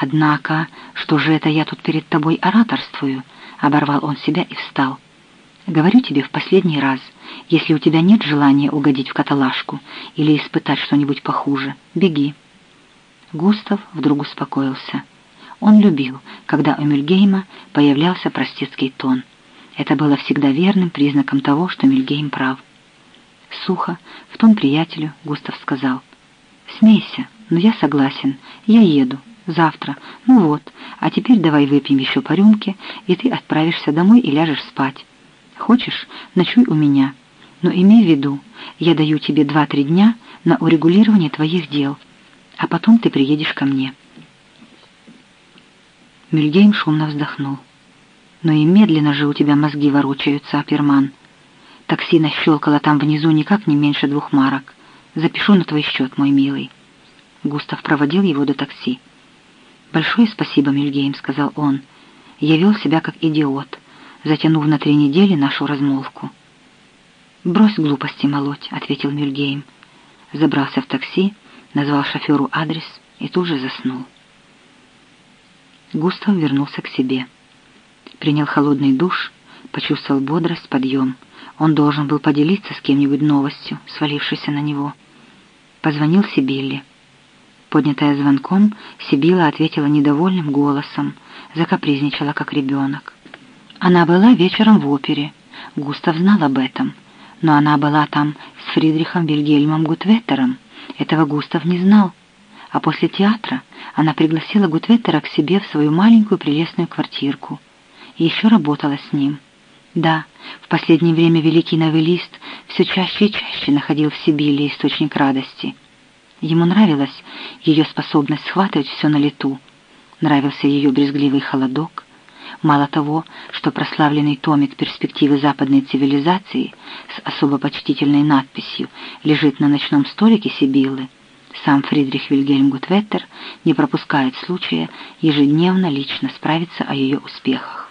«Однако, что же это я тут перед тобой ораторствую?» — оборвал он себя и встал. «Говорю тебе в последний раз, если у тебя нет желания угодить в каталажку или испытать что-нибудь похуже, беги». Густав вдруг успокоился. Он любил, когда у Мюльгейма появлялся простецкий тон. Это было всегда верным признаком того, что Мюльгейм прав. Сухо, в тон приятелю, Густав сказал. «Смейся, но я согласен, я еду, завтра, ну вот, а теперь давай выпьем еще по рюмке, и ты отправишься домой и ляжешь спать. Хочешь, ночуй у меня, но имей в виду, я даю тебе два-три дня на урегулирование твоих дел, а потом ты приедешь ко мне». Мюльгейм шумно вздохнул. «Но и медленно же у тебя мозги ворочаются, Аперман. Такси нащелкало там внизу никак не меньше двух марок. Запишу на твой счет, мой милый». Густав проводил его до такси. «Большое спасибо, Мюльгейм», — сказал он. «Я вел себя как идиот, затянув на три недели нашу размолвку». «Брось глупости молоть», — ответил Мюльгейм. Забрался в такси, назвал шоферу адрес и тут же заснул. Густав вернулся к себе. Принял холодный душ, почувствовал бодрость, подъем. Он должен был поделиться с кем-нибудь новостью, свалившейся на него. Позвонил Сибилле. Поднятая звонком, Сибила ответила недовольным голосом, закапризничала, как ребенок. Она была вечером в опере. Густав знал об этом. Но она была там с Фридрихом Вильгельмом Гутветтером. Этого Густав не знал а после театра она пригласила Гутветтера к себе в свою маленькую прелестную квартирку и еще работала с ним. Да, в последнее время великий новеллист все чаще и чаще находил в Сибилле источник радости. Ему нравилась ее способность схватывать все на лету, нравился ее брезгливый холодок. Мало того, что прославленный томик перспективы западной цивилизации с особо почтительной надписью лежит на ночном столике Сибиллы, сам Фридрих Вильгельм Гутветтер не пропускает случая ежедневно лично справиться о ее успехах.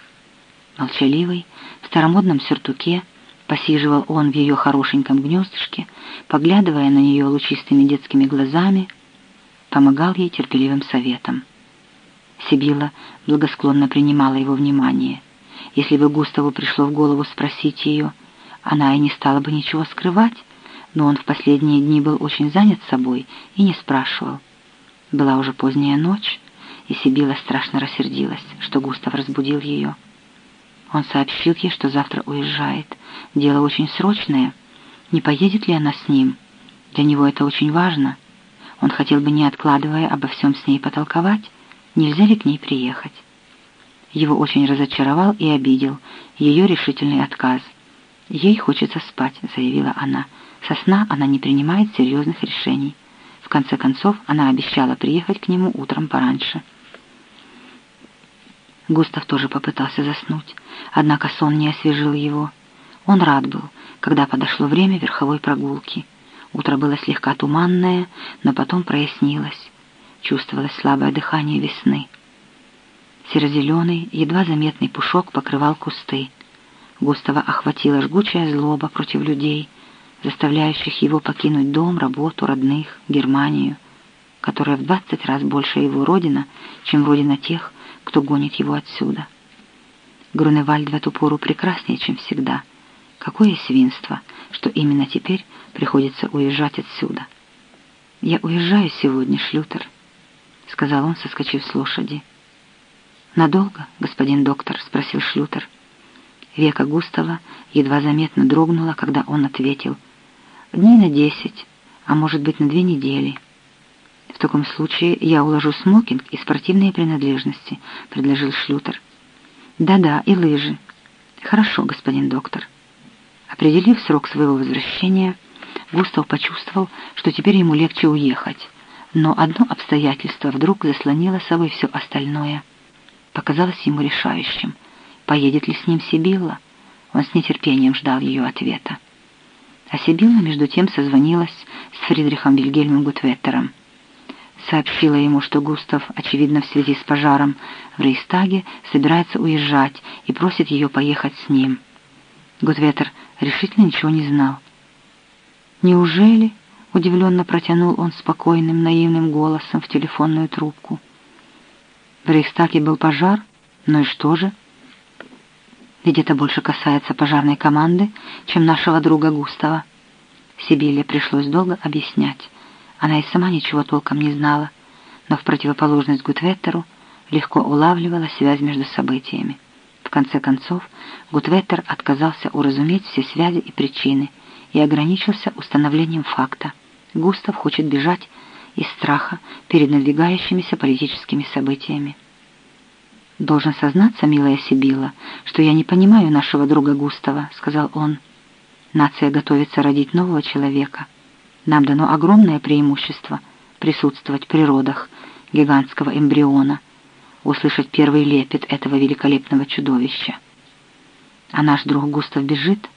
Молчаливый, в старомодном сюртуке, посиживал он в ее хорошеньком гнездышке, поглядывая на нее лучистыми детскими глазами, помогал ей терпеливым советом. Сибила благосклонно принимала его внимание. Если бы Густаву пришло в голову спросить ее, она и не стала бы ничего скрывать, но он в последние дни был очень занят собой и не спрашивал. Была уже поздняя ночь, и Сибила страшно рассердилась, что Густав разбудил ее. Он сообщил ей, что завтра уезжает. Дело очень срочное. Не поедет ли она с ним? Для него это очень важно. Он хотел бы, не откладывая, обо всем с ней потолковать. Нельзя ли к ней приехать? Его очень разочаровал и обидел ее решительный отказ. «Ей хочется спать», — заявила она. Со сна она не принимает серьезных решений. В конце концов, она обещала приехать к нему утром пораньше. Густав тоже попытался заснуть, однако сон не освежил его. Он рад был, когда подошло время верховой прогулки. Утро было слегка туманное, но потом прояснилось. Чувствовалось слабое дыхание весны. Серо-зеленый, едва заметный пушок покрывал кусты. Густава охватила жгучая злоба против людей — заставляющих его покинуть дом, работу, родных, Германию, которая в двадцать раз больше его родина, чем родина тех, кто гонит его отсюда. Груневальд в эту пору прекраснее, чем всегда. Какое свинство, что именно теперь приходится уезжать отсюда. «Я уезжаю сегодня, Шлютер», — сказал он, соскочив с лошади. «Надолго, господин доктор?» — спросил Шлютер. Века Густава едва заметно дрогнула, когда он ответил — Дней на десять, а может быть на две недели. В таком случае я уложу смокинг и спортивные принадлежности, предложил Шлютер. Да-да, и лыжи. Хорошо, господин доктор. Определив срок своего возвращения, Густав почувствовал, что теперь ему легче уехать. Но одно обстоятельство вдруг заслонило собой все остальное. Показалось ему решающим. Поедет ли с ним Сибилла? Он с нетерпением ждал ее ответа. А Сибилла между тем созвонилась с Фридрихом Вильгельмом Гутветтером. Сообщила ему, что Густав, очевидно в связи с пожаром в Рейстаге, собирается уезжать и просит ее поехать с ним. Гутветтер решительно ничего не знал. «Неужели?» — удивленно протянул он спокойным, наивным голосом в телефонную трубку. В Рейхстаге был пожар, ну и что же? Ведь это больше касается пожарной команды, чем нашего друга Густава. Сибилле пришлось долго объяснять. Она и сама ничего толком не знала, но в противоположность Гутветтеру легко улавливала связь между событиями. В конце концов, Гутветтер отказался уразуметь все связи и причины и ограничился установлением факта. Густав хочет бежать из страха перед надвигающимися политическими событиями. «Должен сознаться, милая Сибила, что я не понимаю нашего друга Густава», — сказал он. «Нация готовится родить нового человека. Нам дано огромное преимущество присутствовать при родах гигантского эмбриона, услышать первый лепет этого великолепного чудовища. А наш друг Густав бежит,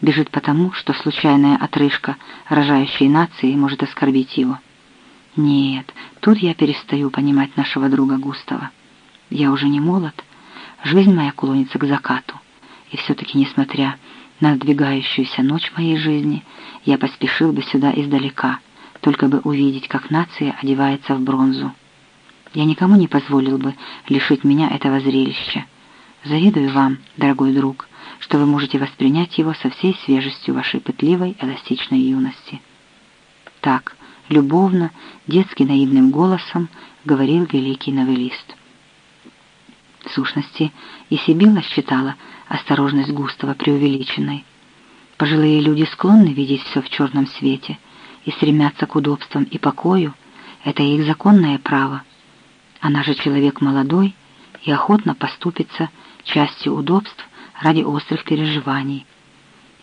бежит потому, что случайная отрыжка рожающей нации может оскорбить его. Нет, тут я перестаю понимать нашего друга Густава. Я уже не молод, жизнь моя клонится к закату, и все-таки, несмотря на надвигающуюся ночь моей жизни, я поспешил бы сюда издалека, только бы увидеть, как нация одевается в бронзу. Я никому не позволил бы лишить меня этого зрелища. Завидую вам, дорогой друг, что вы можете воспринять его со всей свежестью вашей пытливой, эластичной юности. Так, любовно, детски наивным голосом говорил великий новелист. В сущности, и Сибилла считала осторожность Густава преувеличенной. Пожилые люди склонны видеть все в черном свете и стремятся к удобствам и покою. Это их законное право. Она же человек молодой и охотно поступится частью удобств ради острых переживаний.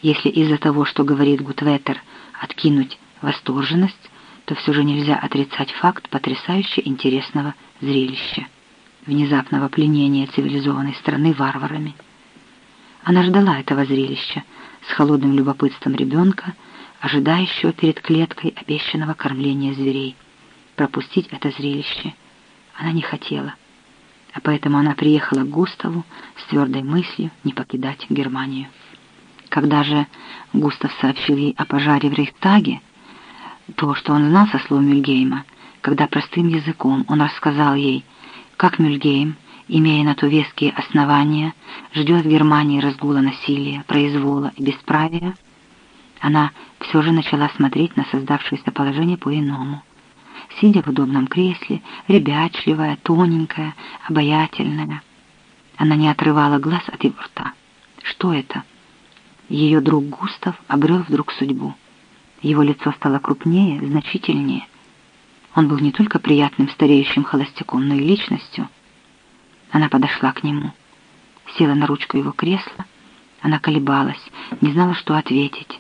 Если из-за того, что говорит Гутветер, откинуть восторженность, то все же нельзя отрицать факт потрясающе интересного зрелища, внезапного пленения цивилизованной страны варварами. Она ждала этого зрелища с холодным любопытством ребенка, ожидающего перед клеткой обещанного кормления зверей. Пропустить это зрелище она не хотела, а поэтому она приехала к Густаву с твердой мыслью не покидать Германию. Когда же Густав сообщил ей о пожаре в Рейхстаге, то, что он знал со слов Мюльгейма, когда простым языком он рассказал ей, как Мюльгейм, имея на то веские основания, ждет в Германии разгула насилия, произвола и бесправия, она все же начала смотреть на создавшееся положение по-иному. Сидя в удобном кресле, ребячливая, тоненькая, обаятельная, она не отрывала глаз от его рта. Что это? Ее друг Густав обрел вдруг судьбу. Его лицо стало крупнее, значительнее. Он был не только приятным стареющим холостяком, но и личностью. Она подошла к нему, села на ручку его кресла. Она колебалась, не знала, что ответить.